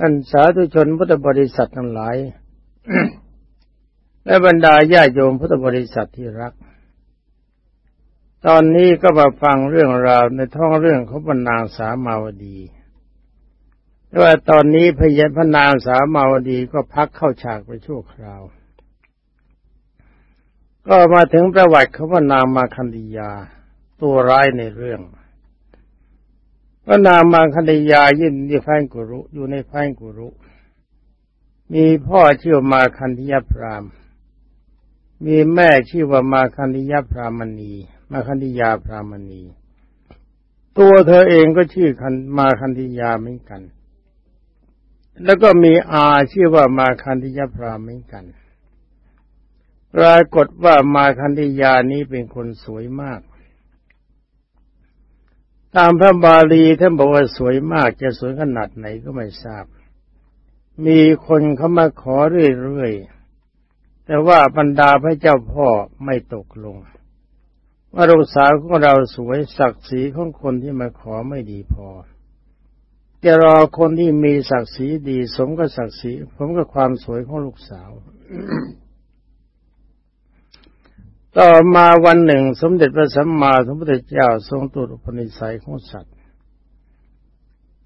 ท่านสาธุชนพุทธบริษัททั้งหลาย และบรรดาญาโยมพุทธบริษัทที่รัก ตอนนี้ก็มาฟังเรื่องราวในท้องเรื่องของพนางสามาวดีว่าตอนนี้พยพนางสามาวดีก็พักเข้าฉากไปชั่วคราว ก็มาถึงประวัติของพนางมาคันธยา ตัวร้ายในเรื่อง พระนางมาคันธยายินในแฟนกุรุอยู่ในแฟนกุรุ มีพ่อชื่อมาคันธยพราม มีแม่ชื่อว่ามาคันธยพรามณี มาคันธยาพรามณี ตัวเธอเองก็ชื่อคันมาคันธยาเหมือนกัน แล้วก็มีอาชื่อว่ามาคันธยพรามเหมือนกัน ปรากฏว่ามาคันธยานี้เป็นคนสวยมาก ตามพระบาลีท่านบอกว่าสวยมากจะสวยขนาดไหนก็ไม่ทราบ มีคนเขามาขอเรื่อยๆ แต่ว่าบรรดาพระเจ้าพ่อไม่ตกลง ว่าลูกสาวของเราสวยศักดิ์ศรีของคนที่มาขอไม่ดีพอจะรอคนที่มีศักดิ์ศรีดี สมกับศักดิ์ศรีผมกับความสวยของลูกสาว ต่อมาวันหนึ่ง สมเด็จพระสัมมาสัมพุทธเจ้าทรงตรวจอุปนิสัยของสัตว์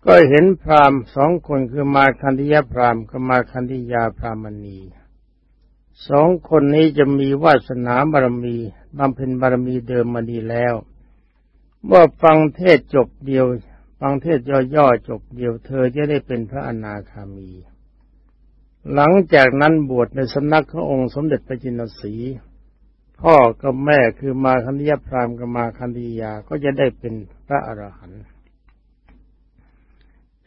ก็เห็นพราหมณ์สองคนคือมาคันธิยพราหมณ์กับมาคันธิยาพรามณีสองคนนี้จะมีวาสนาบารมีบำเพ็ญบารมีเดิมมาดีแล้วเมื่อฟังเทศจบเดียว ฟังเทศย่อๆจบเดียว เธอจะได้เป็นพระอนาคามี หลังจากนั้นบวชในสำนักขององค์สมเด็จพระจินสี พ่อกับแม่คือมาคันธยพรามกับมาคันธียาก็จะได้เป็นพระอรหันต์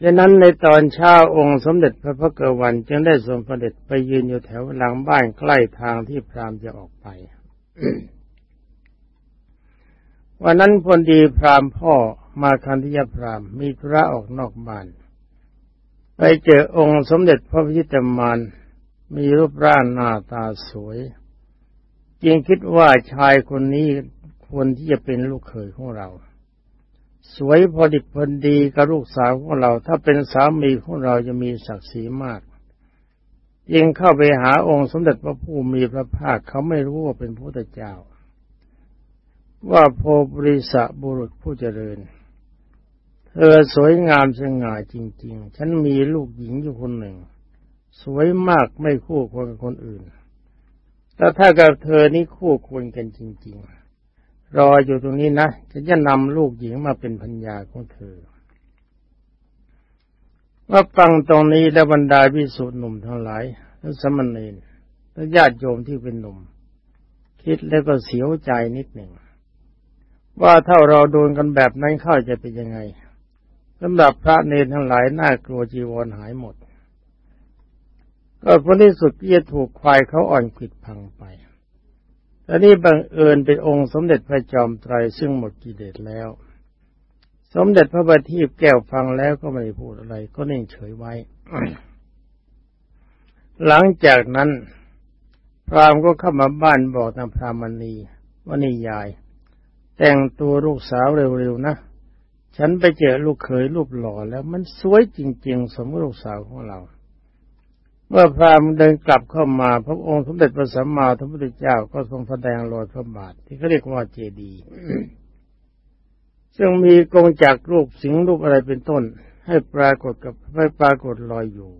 ดังนั้นในตอนเช้าองค์สมเด็จพระพุทธวันจึงได้ทรงประเด็จไปยืนอยู่แถวหลังบ้านใกล้ทางที่พรามจะออกไปวันนั้นพลดีพรามพ่อมาคันธยพรามมีธุระออกนอกบ้าน ไปเจอองค์สมเด็จพระพิชิตมารมีรูปร่างหน้าตาสวย จึงคิดว่าชายคนนี้ควรที่จะเป็นลูกเขยของเรา สวยพอดิบพอดีกับลูกสาวของเรา ถ้าเป็นสามีของเราจะมีศักดิ์ศรีมากยิงเข้าไปหาองค์สมเด็จพระผู้มีพระภาคเขาไม่รู้ว่าเป็นพระเจ้า ว่าโพบริสะบุรุษผู้เจริญ เธอสวยงามสง่าจริง ๆ ฉันมีลูกหญิงอยู่คนหนึ่ง สวยมากไม่คู่ควรกับคนอื่น แล้วถ้ากับเธอนี้คู่ควรกันจริง ๆ รออยู่ตรงนี้นะฉันจะนำลูกหญิงมาเป็นพัญญาของเธอว่าฟังตรงนี้แล้วบรรดาพิสุทธิ์หนุ่มทั้งหลายและสมณีนและญาติโยมที่เป็นหนุ่ม คิดแล้วก็เสียวใจนิดหนึ่ง ว่าถ้าเราโดนกันแบบนั้นเข้าจะเป็นยังไงสำหรับพระเนรทั้งหลายน่ากลัวจีวรหายหมด ก็ผลที่สุดที่จะถูกควายเขาอ่อนขิดพังไปแต่นี่บังเอิญเป็นองค์สมเด็จพระจอมไตรซึ่งหมดกิเลสแล้ว สมเด็จพระบัณฑิตแก้วฟังแล้วก็ไม่ได้พูดอะไร ก็นิ่งเฉยไว้ หลังจากนั้น พรามก็เข้ามาบ้านบอกนางพรามณีว่านี่ยาย แต่งตัวลูกสาวเร็วๆนะ ฉันไปเจอลูกเขยรูปหล่อแล้วมันสวยจริง ๆ สมกับลูกสาวของเรา เมื่อพราหมณ์เดินกลับเข้ามา พระองค์สมเด็จพระสัมมาสัมพุทธเจ้าก็ทรงแสดงรอยพระบาทที่เขาเรียกว่าเจดีย์ซึ่งมีกงจักรูปสิงรูปอะไรเป็นต้น ให้ปรากฏกับให้ปรากฏลอยอยู่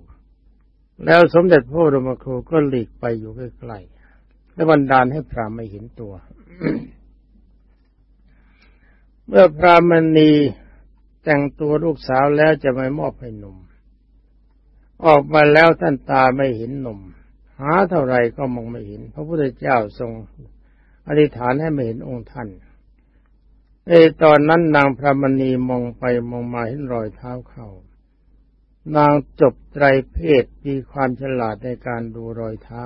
แล้วสมเด็จพระบรมครูก็หลีกไปอยู่ใกล้ๆและบันดาลให้พราหมณ์ไม่เห็นตัว เมื่อพราหมณีแต่งตัวลูกสาวแล้วจะไม่มอบให้หนุ่ม ออกมาแล้วท่านตาไม่เห็นหนุ่มหาเท่าไรก็มองไม่เห็น พระพุทธเจ้าทรงอธิษฐานให้ไม่เห็นองค์ท่านในตอนนั้นนางพระมณีมองไปมองมาเห็นรอยเท้าเขานางจบไตรเพศมีความฉลาดในการดูรอยเท้า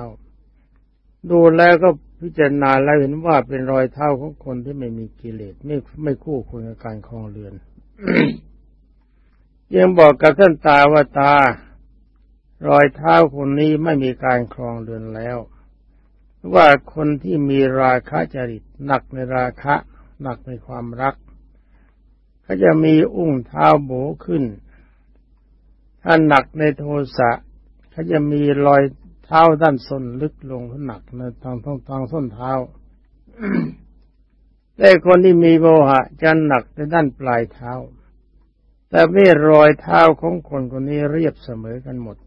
ดูแล้วก็พิจารณาแล้วเห็นว่าเป็นรอยเท้าของคนที่ไม่มีกิเลสไม่ไม่คู่ควรกับการคลองเรือนยังบอกกับท่านตาว่าตา รอยเท้าคนนี้ไม่มีการคลองเรือนแล้ว ว่าคนที่มีราคะจริตหนักในราคะ หนักในความรักเขาจะมีอุ้งเท้าโบขึ้น ถ้าหนักในโทสะเขาจะมีรอยเท้าด้านส้นลึกลงหนักในทางทางทางส้นเท้าแต่คนที่มีโมหะจะหนักในด้านปลายเท้า แต่ไม่รอยเท้าของคนคนนี้เรียบเสมอกันหมด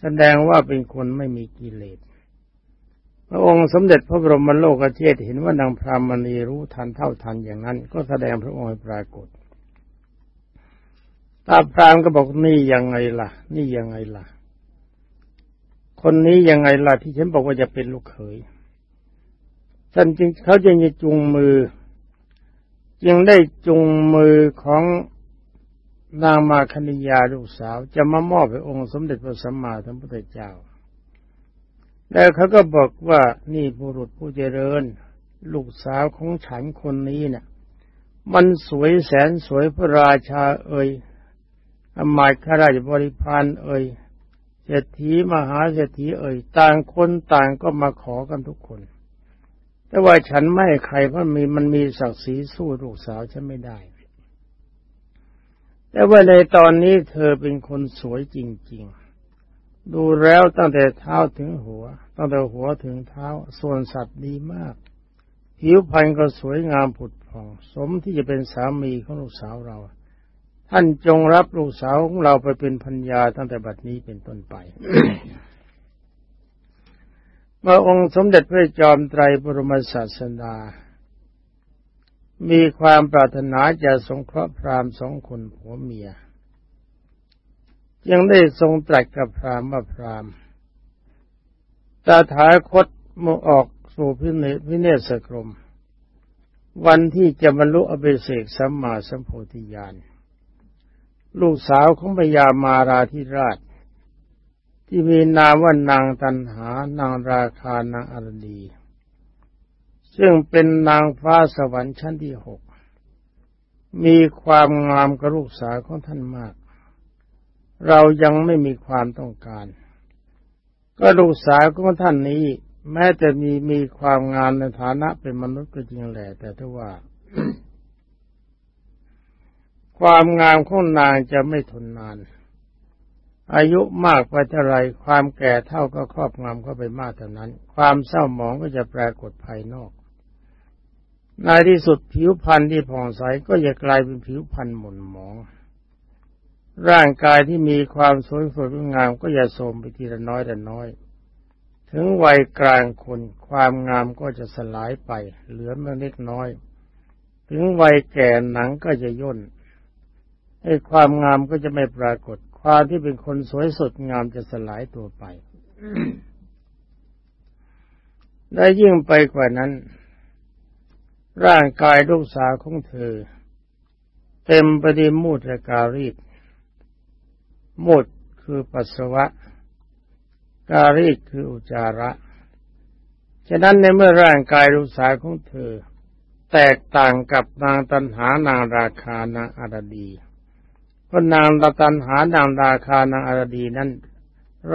แสดงว่าเป็นคนไม่มีกิเลสพระองค์สมเด็จพระบรมโลกเทศเห็นว่านางพรามณีรู้ทันเท่าทันอย่างนั้น ก็แสดงพระองค์ปรากฏตาพรามก็บอกนี่ยังไงล่ะ นี่ยังไงล่ะ คนนี้ยังไงล่ะที่ฉันบอกว่าจะเป็นลูกเขยท่านจึงเขาจึงจะจุงมือ จึงได้จุงมือของ นางมาคณิยาลูกสาวจะมามอบให้องค์สมเด็จพระสัมมาสัมพุทธเจ้า แล้วเขาก็บอกว่านี่บุรุษผู้เจริญ ลูกสาวของฉันคนนี้เนะ่ยมันสวยแสนสวยพระราชาเอ่ยอมายข้าราชบริพารเอ่ยเศรษฐีมหาเศรษฐีเอ่ยต่างคนต่างก็มาขอกันทุกคน แต่ว่าฉันไม่ใครเพราะมีมันมีศักดิ์ศรีสู้ลูกสาวฉันไม่ได้ แต่ว่าในตอนนี้เธอเป็นคนสวยจริง ๆ ดูแล้วตั้งแต่เท้าถึงหัว ตั้งแต่หัวถึงเท้า ส่วนสัตว์ดีมาก ผิวพรรณก็สวยงามผุดผ่อง สมที่จะเป็นสามีของลูกสาวเรา ท่านจงรับลูกสาวของเราไปเป็นพัญญาตั้งแต่บัดนี้เป็นต้นไปเมื่อองค์สมเด็จพระจอมไตรบรมศาสดา มีความปรารถนาจะสงเคราะห์พราหมณ์สองคนผัวเมีย ยังได้ทรงตรัสกับพรามว่าพรามตาถาคตมออกสู่พิเนพิเนศกรม วันที่จะบรรลุอเบเสกสัมมาสัมโพธิญาณ ลูกสาวของพญามาราธิราช ที่มีนามว่านางตันหานางราคานางอรดี ซึ่งเป็นนางฟ้าสวรรค์ชั้นที่หก มีความงามกับลูกสาวของท่านมาก เรายังไม่มีความต้องการ ก็ลูกสาวของท่านนี้ แม้จะมีมีความงามในฐานะเป็นมนุษย์ก็จริงแหละแต่ถ้าว่า ความงามของนางจะไม่ทนนาน อายุมากไปเท่าไรความแก่เท่าก็ครอบงำเข้าไปมากเท่านั้น ความเศร้าหมองก็จะปรากฏภายนอก ในที่สุดผิวพรรณที่ผ่องใสก็จะกลายเป็นผิวพรรณหม่นหมอง ร่างกายที่มีความสวยสดงามก็อย่าโทมไปทีละน้อยแต่น้อย ถึงวัยกลางคนความงามก็จะสลายไป เหลือเมื่อเล็กน้อย ถึงวัยแก่หนังก็จะย่นไอ้ความงามก็จะไม่ปรากฏ ความที่เป็นคนสวยสดงามจะสลายตัวไป ได้ยิ่งไปกว่านั้น ร่างกายลูกสาวของเธอ เต็มไปด้วยมูตรการีดมุดคือปัสสาวะ การีกคืออุจาระ ฉะนั้นในเมื่อร่างกายลูกสาวของเธอ แตกต่างกับนางตันหานางราคานางอารดีเพราะนางตันหานางราคานางอารดีนั้น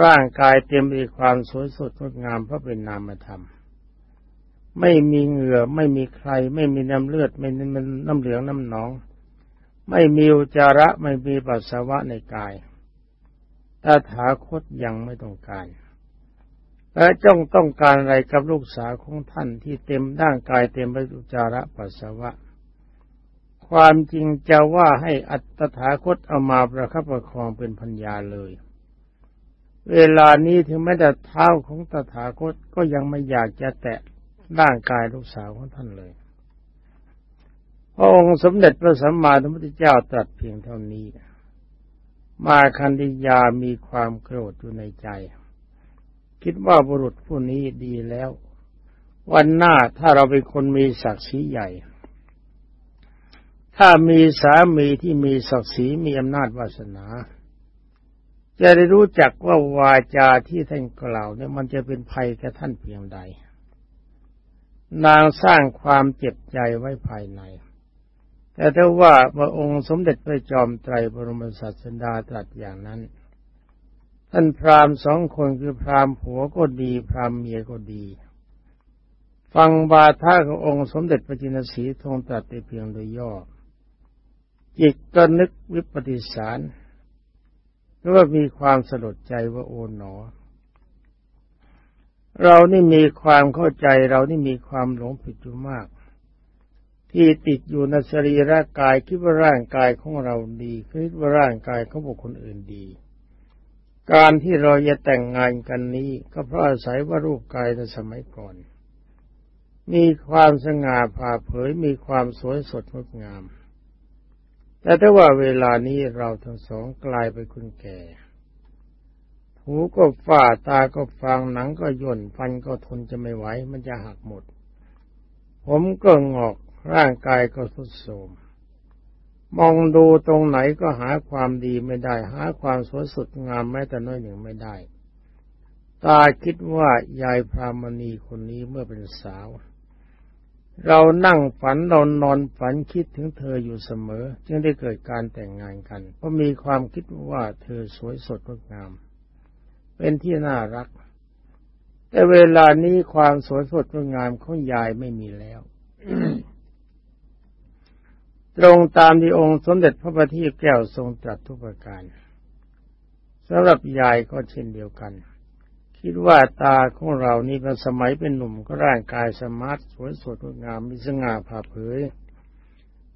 ร่างกายเต็มไปด้วยความสวยสดงดงามเพราะเป็นนามธรรม ไม่มีเหงื่อไม่มีใคร ไม่มีน้ำเลือด ไม่มีน้ำเหลืองน้ำหนอง ไม่มีอุจาระไม่มีปัสสาวะในกายตถาคตยังไม่ต้องการและจ้องต้องการอะไรกับลูกสาวของท่านที่เต็มร่างกายเต็มไปด้วยจาระปัสสาวะ ความจริงจะว่าให้อัตถาคตเอามาประคับประคองเป็นพัญญาเลย เวลานี้ถึงแม้แต่เท้าของตถาคตก็ยังไม่อยากจะแตะ ร่างกายลูกสาวของท่านเลย พระองค์สมเด็จพระสัมมาสัมพุทธเจ้าตรัสเพียงเท่านี้ มาคันดิยามีความโกรธอยู่ในใจ คิดว่าบุรุษผู้นี้ดีแล้ว วันหน้าถ้าเราเป็นคนมีศักดิ์ศรีใหญ่ ถ้ามีสามีที่มีศักดิ์ศรีมีอำนาจวาสนาจะได้รู้จักว่าวาจาที่ท่านกล่าวเนี่ยมันจะเป็นภัยแก่ท่านเพียงใด นางสร้างความเจ็บใจไว้ภายใน แต่ถ้าว่าพระองค์สมเด็จพระจอมไตรบรมศาสดาตรัสอย่างนั้น ท่านพราหมณ์สองคนคือพราหมณ์ผัวก็ดี พราหมณ์เมียก็ดี ฟังบาท่าขององค์สมเด็จพระจินสีทรงตรัสแต่เพียงโดยย่อ จิตก็นึกวิปฏิสารในรือว่ามีความสลดใจว่าโอ๋หนอ เรานี่มีความเข้าใจเรานี่มีความหลงผิดอยู่มาก ที่ติดอยู่ในสรีระกายคิดว่าร่างกายของเราดีคิดว่าร่างกายของบุคคลอื่นดี การที่เราจะแต่งงานกันนี้ ก็เพราะอาศัยว่ารูปกายในสมัยก่อน มีความสง่าผ่าเผยมีความสวยสดงดงาม แต่ถ้าว่าเวลานี้เราทั้งสองกลายไปคนแก่ หูก็ฝ้าตาก็ฟังหนังก็ย่นฟันก็ทนจะไม่ไหว มันจะหักหมด ผมก็งอกร่างกายก็ทุดโทรมมองดูตรงไหนก็หาความดีไม่ได้ หาความสวยสดงามแม้แต่น้อยหนึ่งไม่ได้ ตาคิดว่ายายพรามณีคนนี้เมื่อเป็นสาว เรานั่งฝันเรานอนฝันคิดถึงเธออยู่เสมอ จึงได้เกิดการแต่งงานกัน เพราะมีความคิดว่าเธอสวยสดงดงาม เป็นที่น่ารัก แต่เวลานี้ความสวยสดงดงามของยายไม่มีแล้ว ตรงตามที่องค์สมเด็จพระบัณฑิตแก้วทรงตรัสทุกประการสำหรับยายก็เช่นเดียวกัน คิดว่าตาของเรานี่เป็นสมัยเป็นหนุ่มก็ร่างกายสมาร์ทสวยสดงามมีสง่าผ่าเผย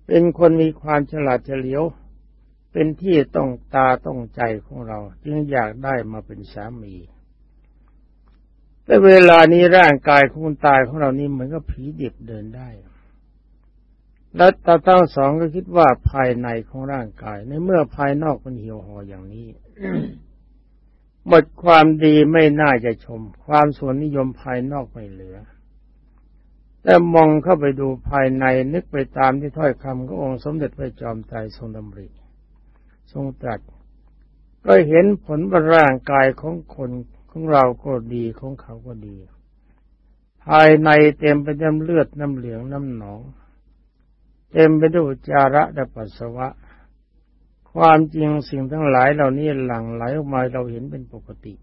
เป็นคนมีความฉลาดเฉลียว เป็นที่ต้องตาต้องใจของเรา จึงอยากได้มาเป็นสามี แต่เวลานี้ร่างกายของคุณตายของเรานี่เหมือนกับผีดิบเดินได้ แล้วตาตั้งสองก็คิดว่าภายในของร่างกาย ในเมื่อภายนอกมันเหี่ยวห่ออย่างนี้หมดความดีไม่น่าจะชม ความส่วนนิยมภายนอกไม่เหลือ แต่มองเข้าไปดูภายในนึกไปตามที่ถ้อยคำขององค์สมเด็จพระจอมไตรทรงดำริ ทรงตรัส ก็เห็นผลบรร่างกายของคนของเราก็ดีของเขาก็ดี ภายในเต็มไปด้วยเลือดน้ำเหลืองน้ำหนอง เต็มไปด้วยจาระและปัสสาวะ ความจริงสิ่งทั้งหลายเหล่านี้หลั่งไหลออกมาเราเห็นเป็นปกติ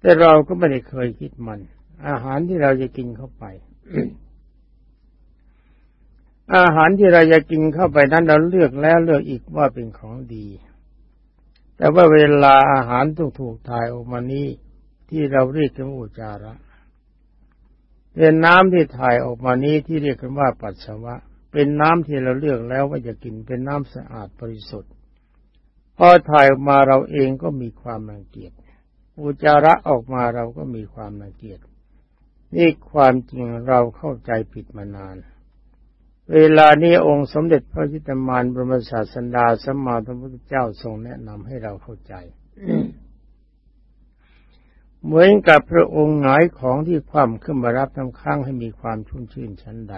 แต่เราก็ไม่ได้เคยคิดมัน อาหารที่เราจะกินเข้าไป อาหารที่เราจะกินเข้าไปนั้นเราเลือกแล้วเลือกอีกว่าเป็นของดี แต่ว่าเวลาอาหารถูกถูกถ่ายออกมานี้ที่เราเรียกกันว่าอุจาระเป็นน้ำที่ถ่ายออกมานี้ที่เรียกกันว่าปัสสาวะ เป็นน้ำที่เราเลือกแล้วว่าจะกินเป็นน้ำสะอาดบริสุทธิ์พอถ่ายออกมาเราเองก็มีความรังเกียจอุจาระออกมาเราก็มีความรังเกียจนี่ความจริงเราเข้าใจผิดมานาน เวลานี้องค์สมเด็จพระจิตมานบรมศาสดาสัมมาสัมพุทธเจ้าทรงแนะนำให้เราเข้าใจ เหมือนกับพระองค์หงายของที่ความขึ้นมารับน้ำค้างให้มีความชุ่มชื่นชั้นใด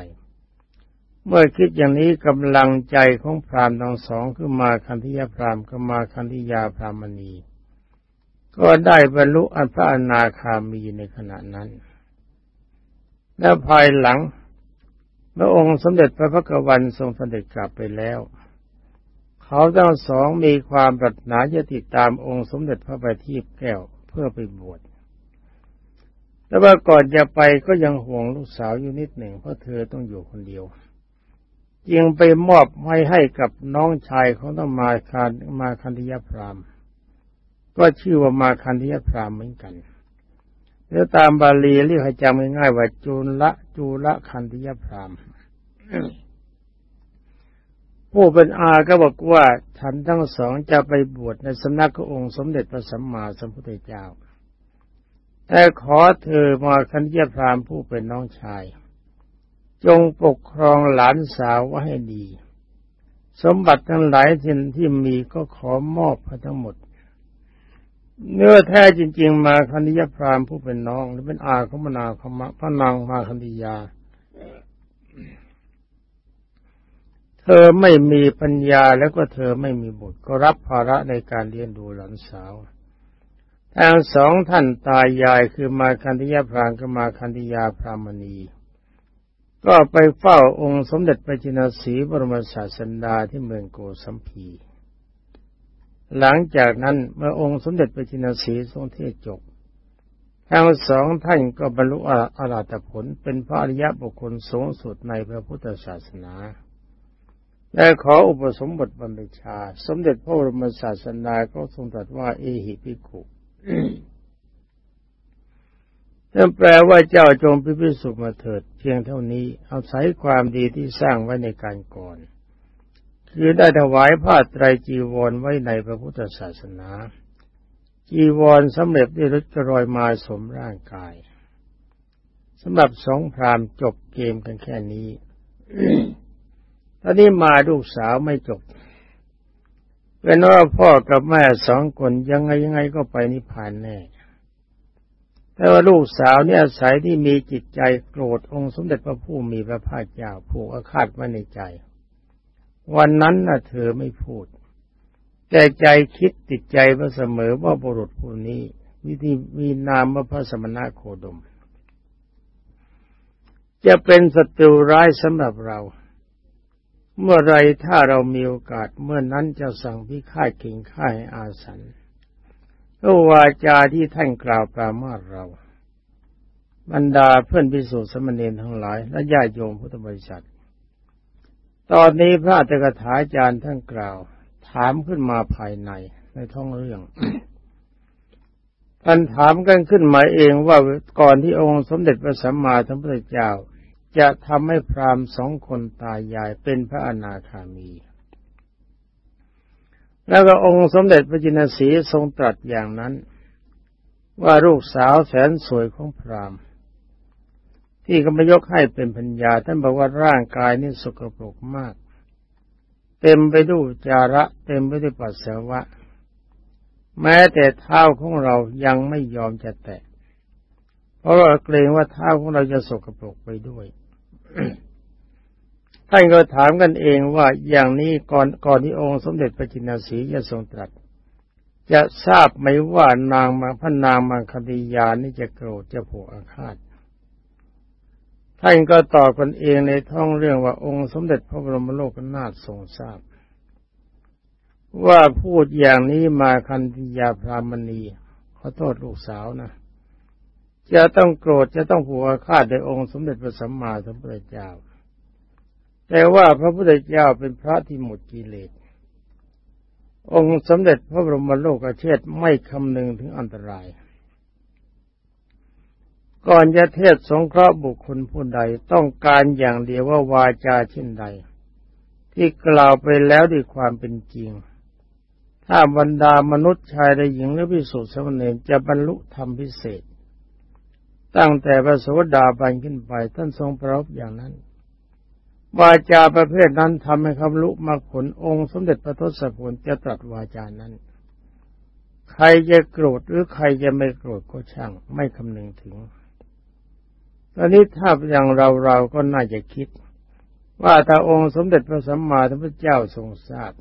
เมื่อคิดอย่างนี้กำลังใจของพรามทั้งสองคือมาคันธิยาพรามกับมาคันธิยาพรามณี ก็ได้บรรลุอันพระอนาคามีในขณะนั้น และภายหลัง พระองค์สมเด็จพระพักวันทรงเสด็จกลับไปแล้ว เขาทั้งสองมีความปรารถนาจะติดตามองค์สมเด็จพระบัณฑิตแก้วเพื่อไปบวชแต่ว่าก่อนจะไปก็ยังห่วงลูกสาวอยู่นิดหนึ่งเพราะเธอต้องอยู่คนเดียว จึงไปมอบไว้ให้กับน้องชายของต้องมาคานมาคันธยพรามก็ชื่อว่ามาคันธยพรามเหมือนกัน แล้วตามบาลีเรียกให้จำง่ายๆว่าจูลละจูละคันธยพรามผู้เป็นอาก็บอกว่าฉันทั้งสองจะไปบวชในสำนักขององค์สมเด็จพระสัมมาสัมพุทธเจ้า แต่ขอเธอมาคันธยพรามผู้เป็นน้องชาย จงปกครองหลานสาวไว้ให้ดี สมบัติทั้งหลายสิ่ที่มีก็ขอมอบให้ทั้งหมด เนื้อแท้จริง ๆ มาคันธิยพรามผู้เป็นน้อง หรือเป็นอาของมนาคมะพระนางมาคันธิยา เธอไม่มีปัญญาแล้วก็เธอไม่มีบุตรก็รับภาระในการเลี้ยงดูหลานสาวทั้งสองท่านตายายคือมาคันธิยพรามกับมาคันธิยาพรามณี ก็ไปเฝ้าองค์สมเด็จพระจินสีบรมศาสดาที่เมืองโกสัมพี หลังจากนั้นเมื่อองค์สมเด็จพระจินสีทรงเทศจบทั้งสองท่านก็บรรลุอาราตผลเป็นพระอริยบุคคลสูงสุดในพระพุทธศาสนาและขออุปสมบทบรรพชา สมเด็จพระบรมศาสนาก็ทรงตรัสว่า เอหิภิกขุนั่นแปลว่าเจ้าจงพิพิสุมาเถิด เพียงเท่านี้ เอาศัยความดีที่สร้างไว้ในการก่อน คือได้ถวายผ้าไตรจีวรไว้ในพระพุทธศาสนา จีวรสำเร็จด้วยรถกรอยมาสมร่างกายสำหรับสองพรามจบเกมกันแค่นี้ตอนนี้มาลูกสาวไม่จบเป็นว่าพ่อกับแม่สองคนยังไงยังไงก็ไปนิพพานแน่ แต่ว่าลูกสาวเนี่ยสายที่มีจิตใจโกรธองค์สมเด็จพระผู้มีพระภาคเจ้าผูกอาฆาตไว้ในใจ วันนั้นน่ะเธอไม่พูด แต่ใจคิดติดใจมาเสมอว่าบุรุษผู้นี้ วิธีมีนามว่าพระสมณะโคดม จะเป็นศัตรูร้ายสำหรับเรา เมื่อไรถ้าเรามีโอกาสเมื่อนั้นจะสั่งพิฆาตเก่งข่ายอาสันก็วาจาที่ท่านกล่าวปรามาเราบรรดาเพื่อนพิสุทธิสมณีทั้งหลาย และญาติโยมพุทธบริษัท ตอนนี้พระตกถาจารย์ท่านกล่าว ถามขึ้นมาภายในในท้องเรื่องท่านถามกันขึ้นมาเองว่าก่อนที่องค์สมเด็จพระสัมมาสัมพุทธเจ้า จะทำให้พราหมณ์สองคนตายยายเป็นพระอนาคามี แล้วก็องค์สมเด็จพระจินสีทรงตรัสอย่างนั้น ว่าลูกสาวแสนสวยของพราหมณ์ ที่ก็มายกให้เป็นพัญญาท่านบอกว่าร่างกายนี่สกปรกมาก เต็มไปด้วยจาระ เต็มไปด้วยปัสสาวะ แม้แต่เท้าของเรายังไม่ยอมจะแตะ เพราะว่าเกรงว่าเท้าของเราจะสกปรกไปด้วยท่านก็ถามกันเองว่าอย่างนี้ก่อนก่อนที่องค์สมเด็จพระจินสีจะทรงตรัส จะทราบไหมว่านางมาพระนางมังคดียานี่จะโกรธจะผูกอาฆาต ท่านก็ตอบกันเองในท่องเรื่องว่าองค์สมเด็จพระบรมโลกนาถทรงทราบ ว่าพูดอย่างนี้มาคันธิยาพรามณีขอโทษลูกสาวนะ จะต้องโกรธจะต้องผูกอาฆาตในองค์สมเด็จพระสัมมาสัมพุทธเจ้า แต่ว่าพระพุทธเจ้าเป็นพระที่หมดกิเลสองค์สมเด็จพระบรมโลกเชษไม่คำนึงถึงอันตราย ก่อนจะเทศสงเคราะห์บุคคลผู้ใดต้องการอย่างเดียวว่าวาจาเช่นใด ที่กล่าวไปแล้วด้วยความเป็นจริง ถ้าบรรดามนุษย์ชายและหญิงและพิสุทธิสมณีจะบรรลุธรรมพิเศษ ตั้งแต่พระโสดาบันขึ้นไปท่านทรงพระบอย่างนั้น วาจาประเภทนั้นทำให้คำลุมรรคผลองค์สมเด็จพระทศพลจะตรัสวาจานั้น ใครจะโกรธหรือใครจะไม่โกรธก็ช่างไม่คำนึงถึง ตอนนี้ถ้าอย่างเราเราก็น่าจะคิด ว่าถ้าองค์สมเด็จพระสัมมาสัมพุทธเจ้าทรงทราบ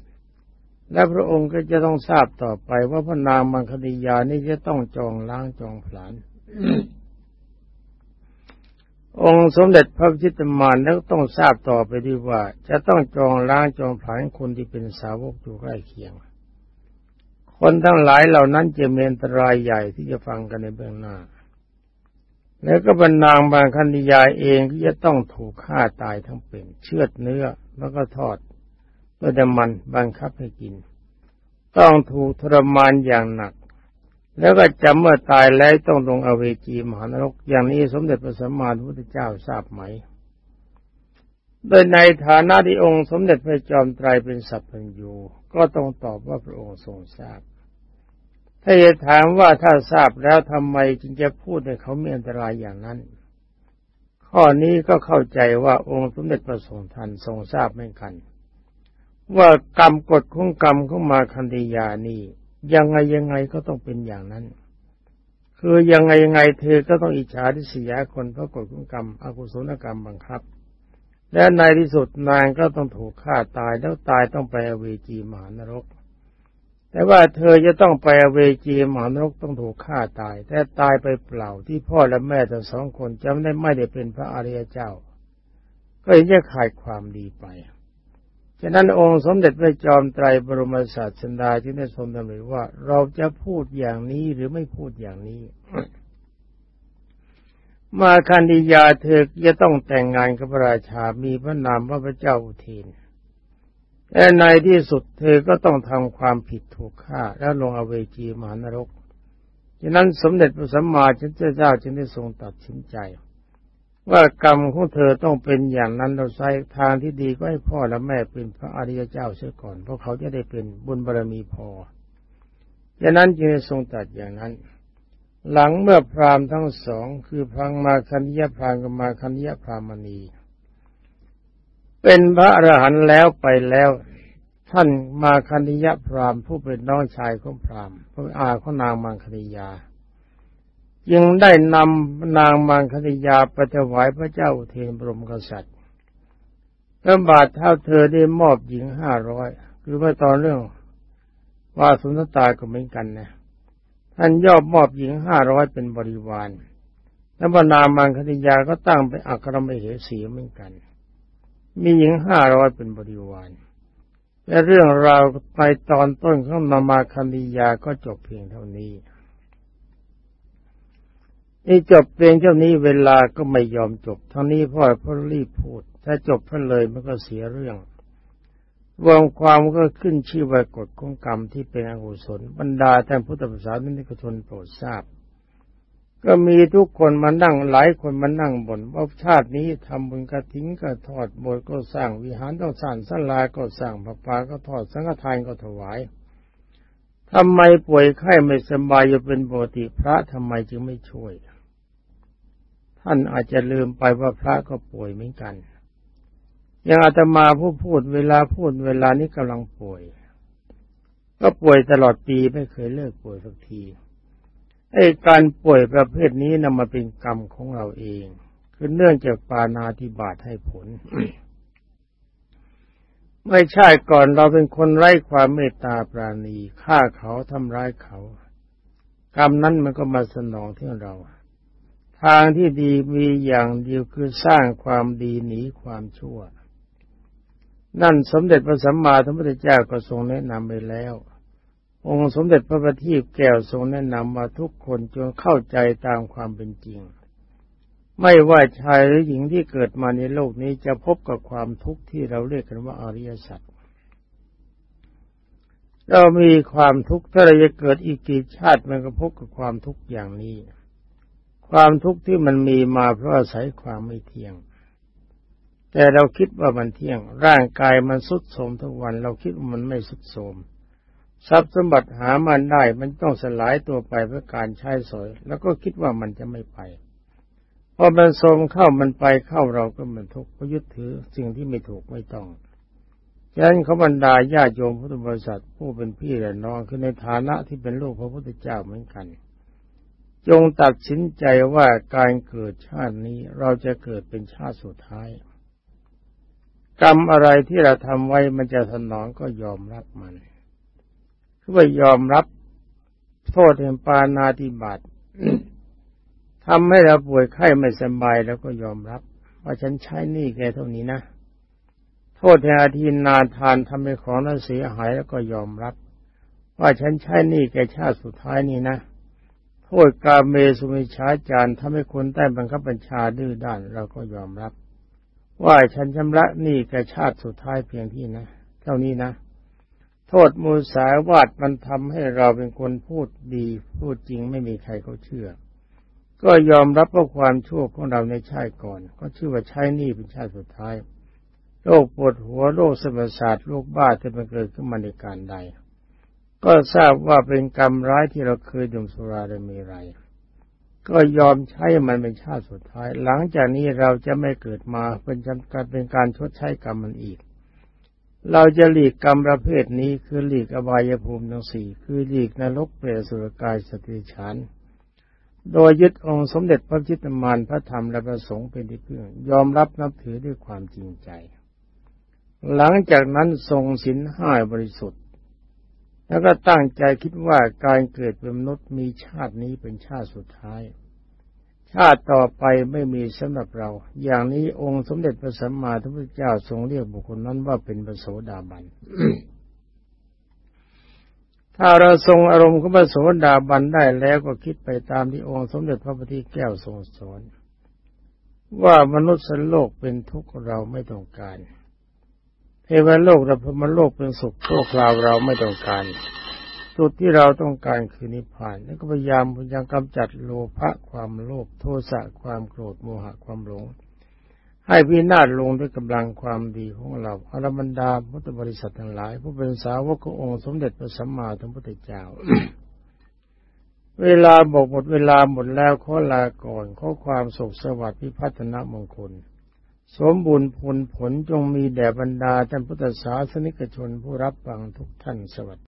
และพระองค์ก็จะต้องทราบต่อไปว่าพระนางมังคดียานี้จะต้องจองล้างจองผลาญองค์สมเด็จพระพิตมานแล้วต้องทราบต่อไปดีว่า จะต้องจองล้างจองผลาญคนที่เป็นสาวกอยู่ใกล้เคียง คนทั้งหลายเหล่านั้นจะมีอันตรายใหญ่ที่จะฟังกันในเบื้องหน้า แล้วก็บรรนางบางคันยายเองที่จะต้องถูกฆ่าตายทั้งเป็นเชือดเนื้อแล้วก็ทอดเพื่อดมันบังคับให้กิน ต้องถูกทรมานอย่างหนัก แล้วก็จำเมื่อตายแล้วต้องลงอเวจีมหานรก อย่างนี้สมเด็จพระสัมมาสัมพุทธเจ้าทราบไหม โดยในฐานะที่องค์สมเด็จพระจอมไตรเป็นสัพพัญญูก็ต้องตอบว่าพระองค์ทรงทราบ ถ้าจะถามว่าถ้าทราบแล้วทำไมจึงจะพูดให้เขามีอันตรายอย่างนั้น ข้อนี้ก็เข้าใจว่าองค์สมเด็จพระสงฆ์ท่านทรงทราบเหมือนกัน ว่ากรรมกฎของกรรมของมาคันธยานี้ยังไงยังไงก็ต้องเป็นอย่างนั้น คือยังไงยังไงเธอก็ต้องอิจฉาที่เสียคนเพราะกฎของกรรมอกุศลกรรมบังคับ และในที่สุดนางก็ต้องถูกฆ่าตายแล้วตายต้องไปอเวจีมหานรก แต่ว่าเธอจะต้องไปเวจีมหานรกต้องถูกฆ่าตาย แต่ตายไปเปล่าที่พ่อและแม่ทั้งสองคนจะไม่ได้ไม่ได้เป็นพระอริยเจ้า ก็จะขาดความดีไป ฉะนั้นองค์สมเด็จพระจอมไตรบรมศาสดาที่ได้ทรงดำริว่าเราจะพูดอย่างนี้หรือไม่พูดอย่างนี้ มาคันดิยาเธอจะต้องแต่งงานกับพระราชามีพระนามว่าพระเจ้าอุเทน แต่ในที่สุดเธอก็ต้องทำความผิดถูกฆ่า แล้วลงอเวจีมหานรกฉะนั้นสมเด็จพระสัมมาสัมพุทธเจ้าจึงได้ทรงตัดสินใจ ว่ากรรมของเธอต้องเป็นอย่างนั้นเราใช้ทางที่ดีก็ให้พ่อและแม่เป็นพระอริยเจ้าเสียก่อน เพราะเขาจะได้เป็นบุญบารรมีพอฉะนั้นจึงได้ทรงตัดอย่างนั้น หลังเมื่อพราหมณ์ทั้งสองคือพรังมาคันยพรามกับมาคันยพรามณี เป็นพระอรหันต์แล้วไปแล้ว ท่านมาคันยะพรามผู้เป็นน้องชายของพรามผู้อาของนางมังคณิยายังได้นำนางมังคณิยาไปถวายพระเจ้าเทนบรมกษัตริย์พระบาทเท่าเธอได้มอบหญิงห้าร้อยคือเมื่อตอนเรื่องว่าสุนทตาก็เหมือนกันนะท่านยอบมอบหญิงห้าร้อยเป็นบริวารแล้วบรรดามังคณิยาก็ตั้งเป็นอัครมเหสีเหมือนกัน มีหญิงห้าร้อยเป็นบริวารและเรื่องราวในตอนต้นของนามาคันธียาก็จบเพียงเท่านี้ นี่จบเพียงเท่านี้เวลาก็ไม่ยอมจบทั้งนี้พ่อพ่อรีบพูด ถ้าจบเพื่อเลยมันก็เสียเรื่องรวมความก็ขึ้นชื่อว่ากฎของกรรมที่เป็นอกุศลบรรดาท่านพุทธศาสนิกชนโปรดทราบ ก็มีทุกคนมานั่งหลายคนมานั่งบนว่าชาตินี้ทำบุญกระถิ่งก็ทอดโบสถ์ก็สร้างวิหารต้องสร้างสลาก็สร้างพระปาก็ทอดสังฆทานก็ถวายทำไมป่วยไข้ไม่สบายอยู่เป็นปกติพระทำไมจึงไม่ช่วย ท่านอาจจะลืมไปว่าพระก็ป่วยเหมือนกันอย่างอาตมาผู้พูดเวลาพูดเวลานี้กำลังป่วย ก็ป่วยตลอดปีไม่เคยเลิกป่วยสักที ไอ้การป่วยประเภทนี้นำมาเป็นกรรมของเราเอง คือเนื่องจากปานาธิบาตให้ผลไม่ใช่ก่อนเราเป็นคนไร้ความเมตตาปราณีฆ่าเขาทำร้ายเขา กรรมนั้นมันก็มาสนองที่เรา ทางที่ดีมีอย่างเดียวคือสร้างความดีหนีความชั่ว นั่นสมเด็จพระสัมมาสัมพุทธเจ้าก็ทรงแนะนำไปแล้ว องค์สมเด็จพระบัณฑิตแก้วทรงแนะนำมาทุกคนจงเข้าใจตามความเป็นจริง ไม่ว่าชายหรือหญิงที่เกิดมาในโลกนี้จะพบกับความทุกข์ที่เราเรียกกันว่าอริยสัจเรามีความทุกข์ถ้าเราจะเกิดอีกกี่ชาติมันก็พบกับความทุกข์อย่างนี้ ความทุกข์ที่มันมีมาเพราะอาศัยความไม่เที่ยง แต่เราคิดว่ามันเที่ยง ร่างกายมันสุดโทมทุกวัน เราคิดว่ามันไม่สุดโทม ทรัพย์สมบัติหามันได้มันต้องสลายตัวไปเพื่อการใช้สอย แล้วก็คิดว่ามันจะไม่ไปพอมันสมเข้ามันไปเข้าเราก็มันทุกข์เพราะยึดถือสิ่งที่ไม่ถูกไม่ต้องฉะนั้นเขาบรรดาญาโยมพุทธบริษัทผู้เป็นพี่และน้องคือในฐานะที่เป็นลูกพระพุทธเจ้าเหมือนกัน จงตัดสินใจว่าการเกิดชาตินี้เราจะเกิดเป็นชาติสุดท้าย กรรมอะไรที่เราทำไว้มันจะสนองก็ยอมรับมัน ว่ายอมรับโทษแห่งปานาติบาตทำให้เราป่วยไข้ไม่สบายแล้วก็ยอมรับ ว่าฉันใช้นี่แกเท่านี้นะ โทษแห่งอาทินนาทานทำให้ของนั้นเสียหายแล้วก็ยอมรับ ว่าฉันใช้นี่แกชาติสุดท้ายนี้นะ โทษกาเมสุมิชาจารทำให้คนใต้บังคับบัญชาดื้อด้านเราก็ยอมรับ ว่าฉันชำระนี่แกชาติสุดท้ายเพียงที่นะ เท่านี้นะ โทษมูสาวาดมันทำให้เราเป็นคนพูดดี พูดจริงไม่มีใครเขาเชื่อ ก็ยอมรับว่าความชั่วของเราในชาติก่อน ก็ชื่อว่าใช้นี่เป็นชาติสุดท้ายโรคปวดหัวโรคสมศาสตร์โรคบ้าที่มันเกิดขึ้นมาในการใด ก็ทราบว่าเป็นกรรมร้ายที่เราเคยดื่มสุราได้มีไร ก็ยอมใช้มันเป็นชาติสุดท้าย หลังจากนี้เราจะไม่เกิดมาเป็นการเป็นการชดใช้กรรมมันอีก เราจะหลีกกรรมประเภทนี้คือหลีกอบายภูมิทั้งสี่คือหลีกนรกเปรตสุรกายสติฉันโดยยึดองค์สมเด็จพระจิตมานพระธรรมและพระสงฆ์เป็นที่พึ่งยอมรับนับถือด้วยความจริงใจ หลังจากนั้นทรงศีลห้าบริสุทธิ์ แล้วก็ตั้งใจคิดว่าการเกิดเป็นมนุษย์มีชาตินี้เป็นชาติสุดท้าย ชาติต่อไปไม่มีสำหรับเรา อย่างนี้องค์สมเด็จพระสัมมาสัมพุทธเจ้าทรงเรียกบุคคลนั้นว่าเป็นพระโสดาบัน ถ้าเราทรงอารมณ์ของพระโสดาบันได้แล้วก็คิดไปตามที่องค์สมเด็จพระพุทธแก้วทรงสอนว่ามนุษย์โลกเป็นทุกข์เราไม่ต้องการแทวโลกและพรหมโลกเป็นสุขชั่วคราวเราไม่ต้องการ จุดที่เราต้องการคือนิพพาน แล้วก็พยายามพยายามกำจัดโลภะความโลภโทสะความโกรธโมหะความหลง ให้พินาศลงด้วยกำลังความดีของเราอรบรรดาพุทธบริษัททั้งหลาย ผู้เป็นสาวกขององค์สมเด็จพระสัมมาสัมพุทธเจ้า เวลาบอกหมดเวลาหมดแล้วขอลาก่อนขอความสุขสวัสดิ์พิพัฒนมงคลสมบูรณ์ผลผลจงมีแด่บรรดาท่านพุทธศาสนิกชนผู้รับฟังทุกท่านสวัสดี